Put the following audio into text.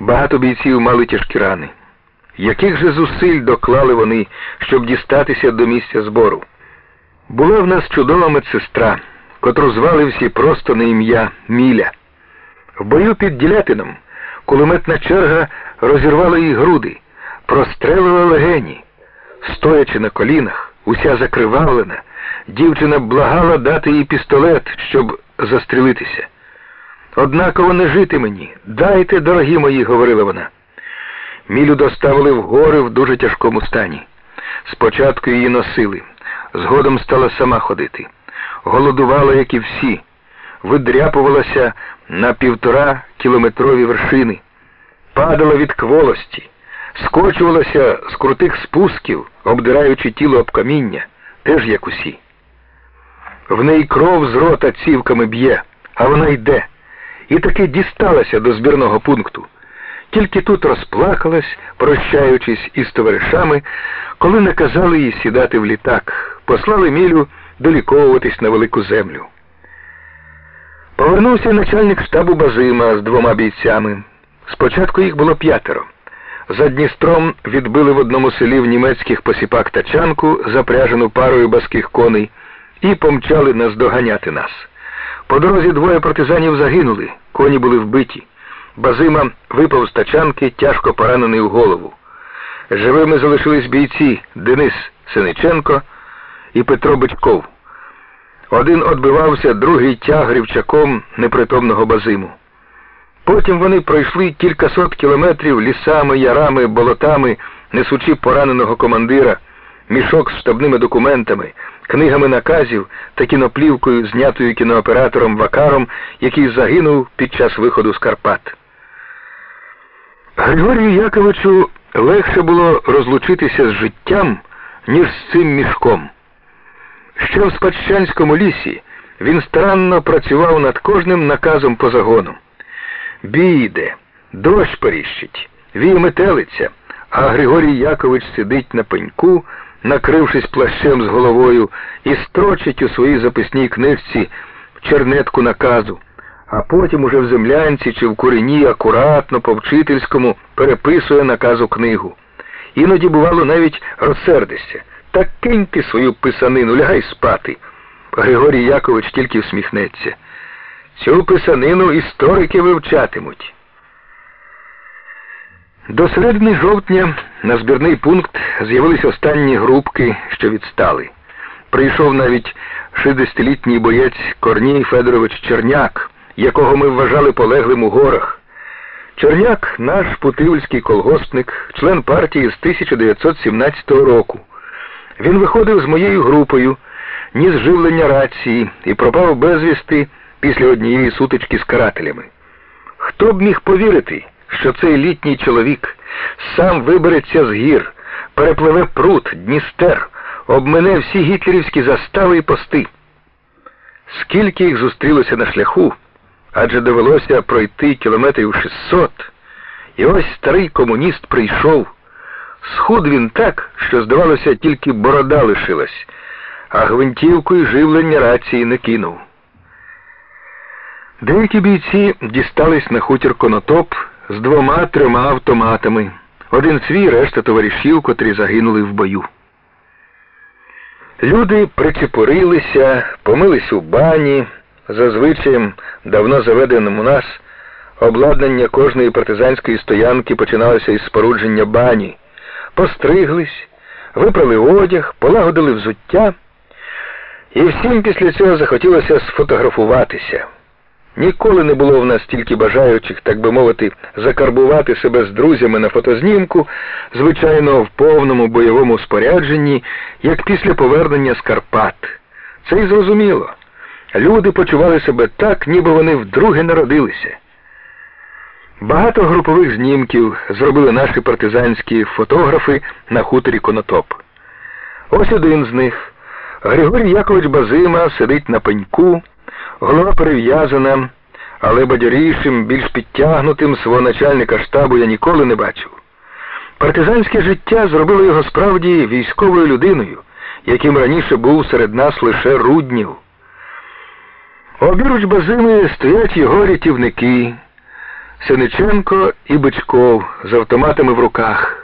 Багато бійців мали тяжкі рани. Яких же зусиль доклали вони, щоб дістатися до місця збору? Була в нас чудова медсестра, котру звали всі просто на ім'я Міля. В бою під Ділятином кулеметна черга розірвала їй груди, прострелила легені. Стоячи на колінах, уся закривавлена, дівчина благала дати їй пістолет, щоб застрілитися. Однаково не жити мені. Дайте, дорогі мої, говорила вона. Мілю доставили в гори в дуже тяжкому стані. Спочатку її носили, згодом стала сама ходити. Голодувала, як і всі, видряпувалася на півтора кілометрові вершини, падала від кволості, скочувалася з крутих спусків, обдираючи тіло об каміння, теж як усі. В неї кров з рота цівками б'є, а вона йде. І таки дісталася до збірного пункту. Тільки тут розплакалась, прощаючись із товаришами, коли наказали їй сідати в літак, послали Мілю доліковуватись на велику землю. Повернувся начальник штабу Базима з двома бійцями. Спочатку їх було п'ятеро. За Дністром відбили в одному селі в німецьких посіпак тачанку, запряжену парою баских коней, і помчали наздоганяти нас. По дорозі двоє партизанів загинули, коні були вбиті. Базима випав з тачанки, тяжко поранений у голову. Живими залишились бійці Денис Синиченко і Петро Бичков. Один отбивався, другий тяг рівчаком непритомного базиму. Потім вони пройшли кількасот кілометрів лісами, ярами, болотами, несучи пораненого командира, мішок з штабними документами, книгами наказів та кіноплівкою, знятою кінооператором Вакаром, який загинув під час виходу з Карпат. Григорію Яковичу легше було розлучитися з життям, ніж з цим мішком. Ще в Спадщанському лісі він старанно працював над кожним наказом по загону. Бій йде, дощ періщить, вій метелиця, а Григорій Якович сидить на пеньку, накрившись плащем з головою, і строчить у своїй записній книжці чернетку наказу, а потім уже в землянці чи в курені акуратно по вчительському переписує наказу книгу. Іноді, бувало, навіть розсердишся. Так кинь ти свою писанину, лягай спати. Григорій Якович тільки всміхнеться. Цю писанину історики вивчатимуть. До середини жовтня на збірний пункт з'явились останні групки, що відстали. Прийшов навіть 60-літній боєць Корній Федорович Черняк, якого ми вважали полеглим у горах. Черняк наш путивльський колгоспник, член партії з 1917 року. Він виходив з моєю групою, ніс живлення рації і пропав безвісти після однієї сутички з карателями. Хто б міг повірити, що цей літній чоловік сам вибереться з гір, перепливе пруд, Дністер, обмине всі гітлерівські застави і пости? Скільки їх зустрілося на шляху, адже довелося пройти кілометрів 600, і ось старий комуніст прийшов. Схуд він так, що, здавалося, тільки борода лишилась, а гвинтівкою живлення рації не кинув. Деякі бійці дістались на хутір конотоп з двома-трьома автоматами. Один свій, решта товаришів, котрі загинули в бою. Люди причепурилися, помились у бані, зазвичай давно заведеним у нас, обладнання кожної партизанської стоянки починалося із спорудження бані, постриглись, випрали одяг, полагодили взуття, і всім після цього захотілося сфотографуватися. Ніколи не було в нас стільки бажаючих, так би мовити, закарбувати себе з друзями на фотознімку, звичайно, в повному бойовому спорядженні, як після повернення з Карпат. Це й зрозуміло. Люди почували себе так, ніби вони вдруге народилися. Багато групових знімків зробили наші партизанські фотографи на хуторі Конотоп. Ось один з них. Григорій Якович Базима сидить на пеньку. Голова перев'язана, але бадьорішим, більш підтягнутим свого начальника штабу я ніколи не бачив. Партизанське життя зробило його справді військовою людиною, яким раніше був серед нас лише Руднів. Обіруч базими стоять його рятівники. Синиченко і Бичков з автоматами в руках.